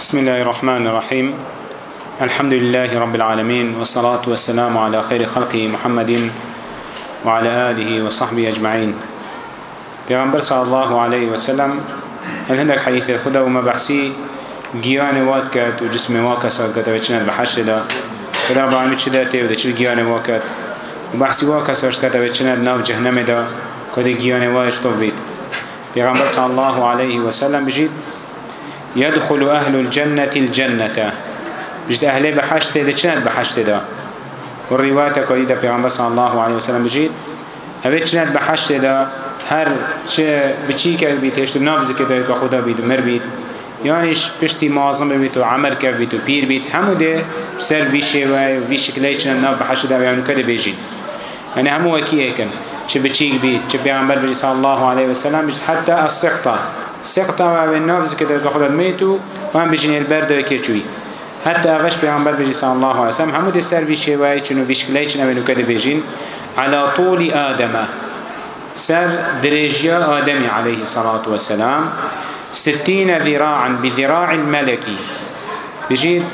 بسم الله الرحمن الرحيم الحمد لله رب العالمين والصلاة والسلام على خير خلقه محمد وعلى آله وصحبه أجمعين پیغمبر صلى الله عليه وسلم الهندك حديث الخدا وما بحسي گیان واتکت و جسم واکس واتکت و چنل بحشت دا رب العالمين چداته و دچل گیان واکت و بحثی واکس واتکت و چنل ناو جهنم دا کده گیان وایش تو بید پیغمبر صلى الله عليه وسلم بجید يدخل أهل الجنة الجنة جد أهل بحشت دا چند بحشت دا والرواية كويدة بيغمبر صلى الله عليه وسلم بجيد هبه چند بحشت دا هر چه بچی که بید هشت نفذ که دای که خدا بید و مر بید یانیش پشتی معظم بید و عمر که بید و پیر بید همو ده سر وی شوه و وی شکلی چند نف بحشت دا و یعنی کده بیجید یعنی همو وکیه کن چه بچیک بید چه پیغمبر بید صلی الله علیه وسلم بجید حتی السقطه سقطا و نافز که در خدا میتو و هم بجنی البرده که چوی حتی اوش پیامبر بجی صلی الله علیه وسلم همو ده سر ویشه و ایچنو ویشکلی چنو ولو کده بجین على طول آدم سر درجیا آدمی علیه الصلاة والسلام ستین ذراعا بذراع الملکی بجید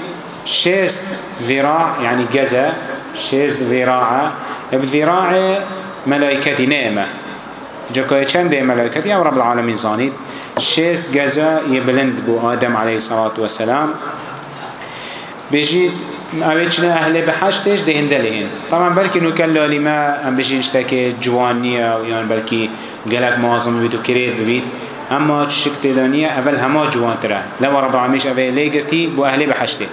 شست ذراع يعني جزا شست ذراع بذراع ملائكة نعمة جاكوية چند ملائكة او رب العالمين زانيد شست گەزە یە بلند بوو ئادەم عليه سەڵات وسلام بێژیت ئەوێ چنە ئەهلێ بە حەشتێش دەهێندە لێن تامان بەرکن و کەل لۆلیمە ئەم بژین شتێکێ جوان نییە و یان بەلکی گەلک مازم ببیت و کرێت ببیت ئەمما شک تێدا نییە ئەڤل هەما جوانترە لەوە ڕبعامیش ئەوێ لێگرتی بۆ ئەهلێ بە حەشتێک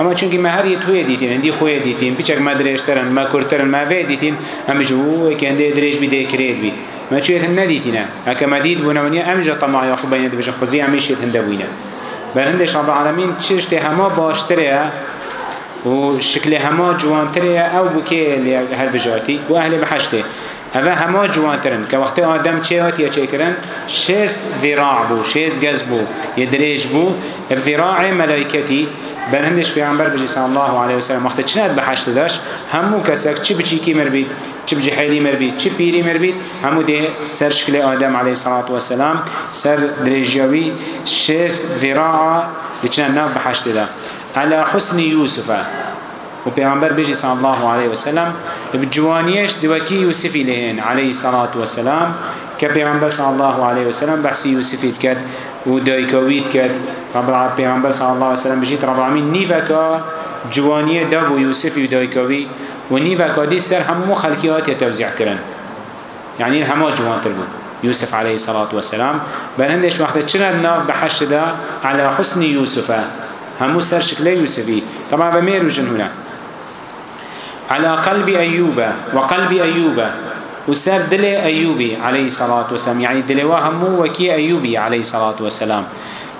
اما چونکی مهری توی دیتین اندی خوی دیتین بیچک ما درشترن ما کرترن ما وی دیتین همیشه او که اندی درش بی دیکرید بید ما چیت هن ندیتینه اگه مدید بونه منی امجا طمع یا خوب بینه بشه خوزی همیشیت هنده بوینه برندش رب العالمین چشت همه باشتره و شکل همه جوانتره او بوکه هر بجارتی بو اهل بحشته اوه همه جوانترن که وقتی آدم چه هات یا چه کرن شست ذراع بو شست گز بو یه دریج بو ذراع ملائکتی برندش پیغمبر بجی صلی الله علیه وسلم وقتی چند بحشت داشت همو کسک چی بچی کی مر بید چی بجحیلی مربید چی پیری مربید همو ده سر شکل آدم علیه صلاة و سلام سر درجیوی شیست ذراعا لچنه ناف بحشت ده على حسن يوسف و پیامبر بیجی صلی الله علیه و سلم بجوانیش دوکی یوسفی لهن علیه صلاة و سلام که پیامبر صلی الله علیه و سلم بحثی یوسفید کرد و دایکوید کرد رب العالمین پیامبر صلی الله علیه و سلم بجیت رب العالمین نیفکا جوانیه دب و یوسفی و دایکوی ونيفا كادي سر همو خلقيات يتوزيع كرن يعني هما جوان تربون يوسف عليه الصلاة والسلام بل هندش وقت تشنا الناف بحشدا على حسن يوسف همو سر شكل يوسفي طبعا بمير وجن هنا على قلب أيوب وقلب أيوب وسر دل أيوبي عليه الصلاة والسلام يعني دلوا همو وكي أيوبي عليه الصلاة والسلام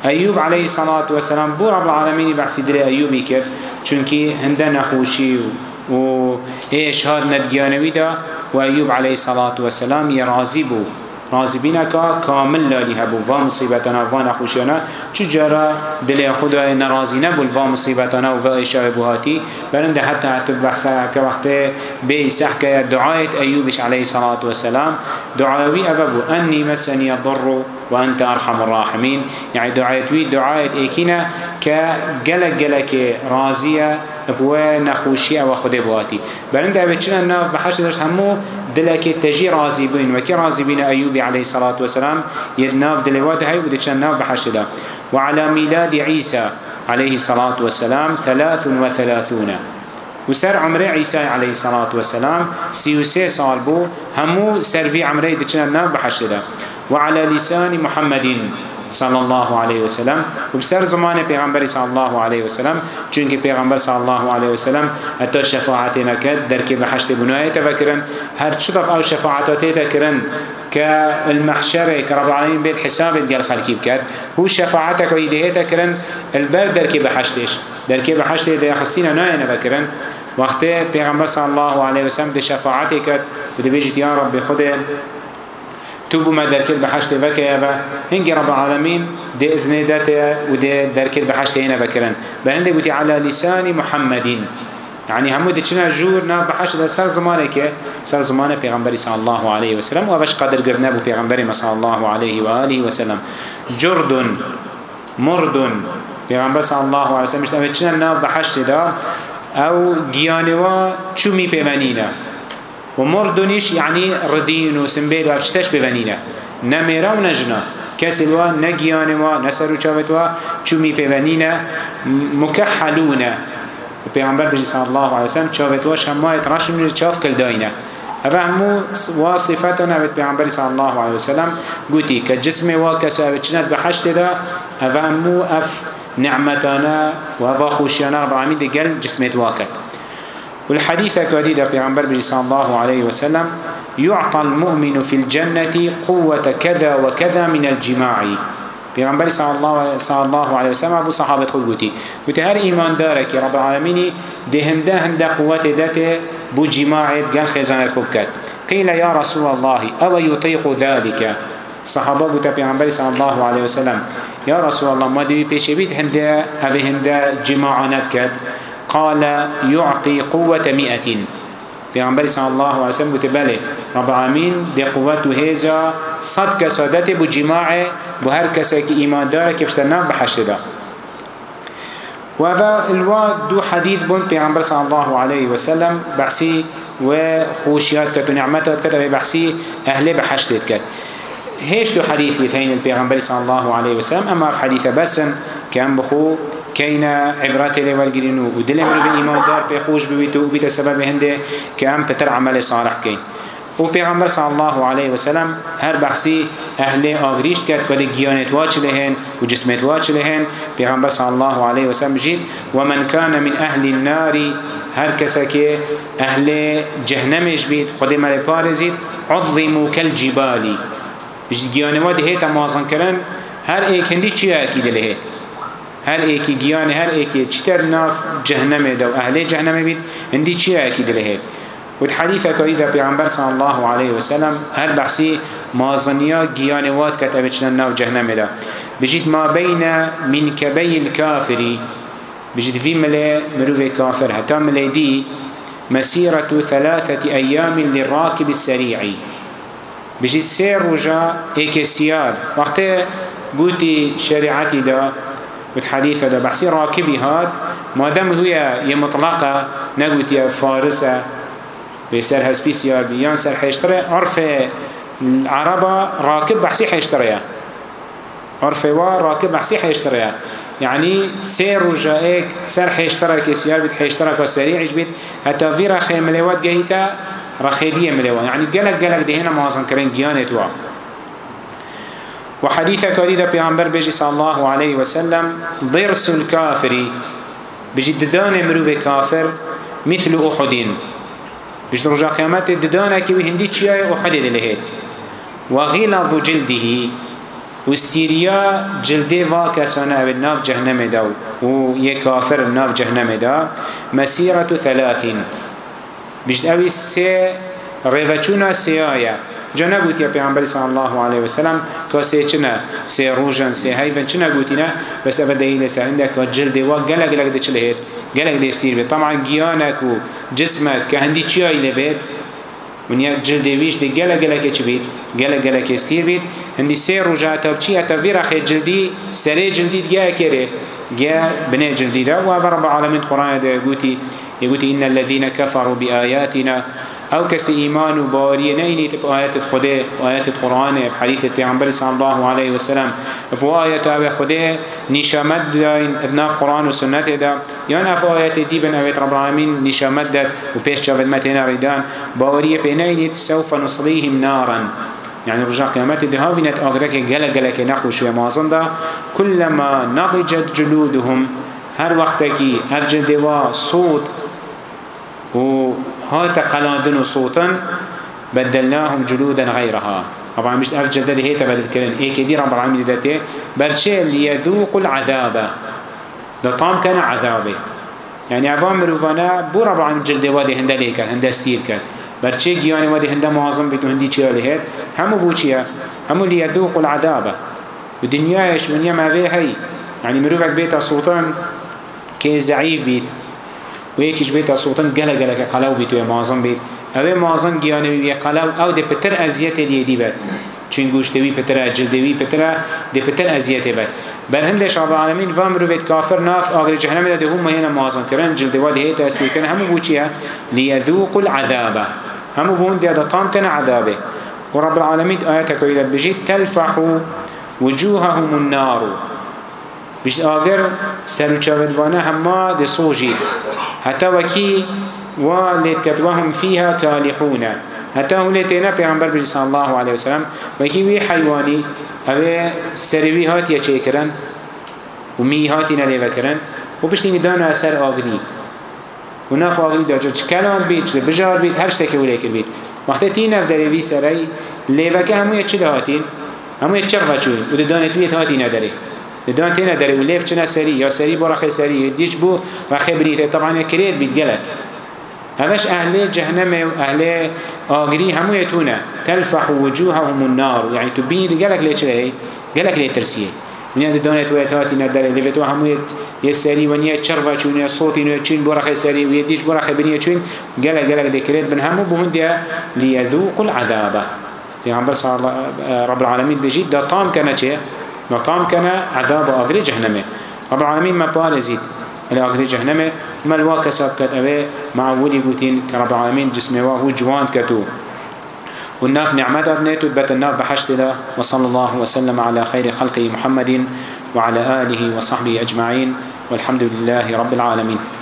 أيوب عليه الصلاة والسلام بو رب العالمين بحسي دل أيوبي كر چونكي هنده نخوشي و و اشهاد ندگیانویدا و ایوب علیه صلات و سلام یه رازی بو رازی بینا که کامل لالی هبو و مصیبتانا و نخوشیانا چجارا دل خود و نرازی نبول و مصیبتانا و اشاره بوهاتی برنده حتی حتی بحثه که وقت بی سحکه دعایت ایوبش علیه صلات و سلام دعاوی او بو انی مسنی الضر وأنت أرحم الراحمين يعني دعايت وي دعايت إيكينا كجلك جلك رازية بوا نخوشية وخدي بواتي بلند أبتشنا الناف بحشد دش همو دلك تجي رازي بين وكي رازي بين أيوب عليه الصلاة والسلام يدناف دلوات هاي ودتشنا الناف بحشد وعلى ميلاد عيسى عليه الصلاة والسلام ثلاث وثلاثون وسر عمره عيسى عليه الصلاة والسلام سيوسي صالبو همو سر في عمره دتشنا الناف بحشد وعلى لسان محمد صلى الله عليه وسلم وبسر زمان پیغمبر صلى الله عليه وسلم چونکه پیغمبر صلى الله عليه وسلم حتى شفاعت نکد در که بحشت بنای تفکرن هر چطف او شفاعتات تکرن كالمحشر كرب العالمين بيت حساب قال خلقي بكات هو شفاعتك ويديهتك كرن البرد دركي بحشتش دركي بحشتش دي خصينا ناينا بكرن وقت پیغمبر صلى الله عليه وسلم دي شفاعتك ودي بيجت يا رب خده توبو ما دركل بحشت بكيا با هنجي رب العالمين دي إذن داتيا ودي دركل بحشت هنا بكرن بلندي قلت على لسان محمد يعني همو دي چنا جور نا بحشت سر زمانه كي سر زمانه پیغمبر صلى الله عليه وسلم وابش قدر قرنا بو پیغمبر صلى الله عليه وآله وسلم جرد مرد پیغمبر صلى الله عليه وسلم چنا نا بحشت دا او گیانوا چومی پیمنینا ومردنيش يعني ردين وسنبيل وابشتش ببنينه نميرا ونجنا كسل و نجيان و نسر وشابت و چومي ببنينه مكحلون وبيغمبر بجي صلى الله عليه وسلم شابت و شمايت راشم شاف كل داينه هذا همو وصفتنا بيت بيغمبر صلى الله عليه وسلم قوتي كجسم وكسابتشنات بحشت ده هذا همو اف نعمتنا وهذا خوشينا رب العالمين دي قل جسمت واكت والحديث كوديد بيغمبر صلى الله عليه وسلم يعطى المؤمن في الجنة قوة كذا وكذا من الجماع بيغمبر صلى الله صلى الله عليه وسلم ابو صحابه قلتي قلت هر ايمان دارك رب العالمين دهنده هند قوه دته بو جماعه قال خزانه خبكت قيل يا رسول الله او يطيق ذلك صحابه قلت بيغمبر صلى الله عليه وسلم يا رسول الله ما دي بيشبيت هند هذه هند جماعنات كد قال يعطي قوة مئة پیغمبر صلی الله علیه وسلم گوته بله رب العالمین دی قوت و هیزا صد کسادت بو جماع بو هر کسی که ایمان داره که بشترنا بحشت دا و الوا دو حدیث بون پیغمبر صلی الله علیه وسلم بحثی و خوشیات کت و نعمتات کت و بحثی اهل بحشتت کت هیش دو حدیث یتین البيغمبر صلی الله علیه وسلم اما في حدیث بسن كان بخو كينا عبرات لي والجرينو ودل من في إيمان دار بيخوش بويتو وبيت السبب هنده كأم بتر عمل صالح كين وبيغمبر صلى الله عليه وسلم هر بحثي اهل آغريش كات كده جيانت واش لهن وجسمت واش لهن بيغمبر صلى الله عليه وسلم جيد ومن كان من أهل النار هر کسا که اهل جهنمش بید خود مل پارزید عظمو کل جبالی گیانواد هیت مازن کرن هر ایک هندی چی هرکی دل هیت هر ایکی گیان هر ایکی چتر ناف جهنم دو اهل جهنم بید اندی چی ایکی دل هید و حدیثه که ایده پیغمبر صلی الله علیه و سلم هر بحثی مازنیا گیان واد کت ابچن ناف جهنم دا بجید ما بین منکبی الكافری بجد في ملي مروفي كافر حتى ملي دي مسيرة ثلاثة أيام للراكب السريع بجد سير رجا إكسيار وقت قوتي شريعتي دا والحديث ده بحثي راكبي هاد ما دام هو يا مطلقة نقوت يا فارسة بسر هسبيس يا بيان سر حيشتري عرف العربة راكب بحثي حيشتريها عرف راكب بحثي حيشتريها يعني سير وجائك سر حيشترك سيابت حيشترك وسريع جبت حتى في رخي ملوات جهتا رخيدية ملوات يعني قلق قلق دهنا معظم كرين جيانت وعب وحديث كريدة بيغمبر بيجي صلى الله عليه وسلم ضرس الكافر بيجي ددان مروف كافر مثل أحدين بيجي رجع قيامته ددان كيوي هندي تشياء أحد لهيد وغلظ جلده وستيريا جلده واكسانا بالناف جهنم داو ويكافر الناف جهنم دا مسيرة ثلاثين بيجي اوي سي ريفچونا سيايا جنبوت يا پیغمبر صلى الله عليه وسلم کسی چنه سی روزن سی هیون چنه گوتینه بس اول دلیل سرنده که جلد و گله گله ده چله هید گله ده سیر بید طبعا گیانک و جسمت که هندی چی آیله بید ونیا جلد ویش ده گله گله که چی بید گله گله که سیر بید هندی سی روزه تا چی اتا ویرخ جلدی سری جلدی گه کره گه بنه جلدی ده و رب العالمین قرآن ده گوتی يقول إن الذين كفروا بآياتنا او كسي ايمان وباوري نيني تب ايات خده ايات القران بحديث پیغمبر صلى الله عليه وسلم بو ايات او خده نشامت دين ابناف قران وسنت دا يعني اف ايات دي بن ايات رب العالمين نشامت دا وبيش شافت متنا ريدان باوري بينين سوف نصليهم نارا يعني رجع قيامات دها فينت اغرك جل جلك نخوش ومازن دا كلما نضجت جلودهم هر وقتكي هر جدوا صوت و هات قلاندن وصوتا بدلناهم جلودا غيرها طبعا مش أف جلدة دي هيتا بدل كرن إيه كدي رب العالمين داتي برشي ليذوقوا العذاب ده طام كان عذابه يعني عفان مروفانا بو رب العالمين جلدة وادي هندا ليكا هندا سيل كان برشي جياني وادي هندا معظم بيتو هندي چيا لهيت همو بو چيا همو ليذوقوا العذاب ودنياش ونيا ما هي يعني مروفك بيتا سلطان كي ضعيف بيت و یکیش بیت صوتن گله گله که قلاو بیت و معظم بیت اوه معظم گیانه وی قلاو او ده پتر ازیت دی دی بد چون گوشتوی پتر اجلدوی پتر ده پتر ازیت بد بل هم ده شعب العالمین و مروفت کافر ناف آگر جهنم ده هم هینا معظم کرن جلدوال هی تأثیر کن همو بوچیه لیذوق العذابه همو بون ده ده طام کن عذابه و رب العالمین آیتك ویلت بجید تلفحو وجوههم النار بجد آگر سلوچاودوانه همه ده سوجید حتى وكي ولتكت وهم فيها كالحون حتى هلتنا پیغمبر بجي صلى الله عليه وسلم وكي وي حيواني اوه سروي هات يچه کرن ومي هاتي نليوه کرن وبشتين دانا اثر آگري ونف آگري داجر چکلان بيت چه بجار بيت هر شتك ولي کر بيت وقتی تي نف دروي سري ليوه که همو يچه هاتين همو يچه چوين وده دانتويت هاتي نداره دون تينا داري وليف چنا سري يا سري بو رخي سري ديش بو رخي بريد طبعا كريت بيتقلك هذاش أهل جهنم وأهل آجري هم يتونا تلفح وجوههم النار يعني تبين قالك ليش ليه قالك ليه ترسيه من هذا دونة ويتاتي ندر اللي فتوا هم يسري ونيا شرفة ونيا صوت ونيا تشين برا خسري ويديش برا خبنيا تشين قالك قالك ذكرت بن هم بهن ده ليذوق العذاب يعني بس رب العالمين بيجي ده طام كنا شيء نطان كنا عذاب أجري جهنمه رب العالمين ما بارزيد الأجري جهنمه ما الواقع سبكت أبي مع ولي قوتين كرب العالمين جسمه وهو جوان كتو والناف نعمتات نيتو بات الناف بحشت له وصلى الله وسلم على خير خلقه محمد وعلى آله وصحبه أجمعين والحمد لله رب العالمين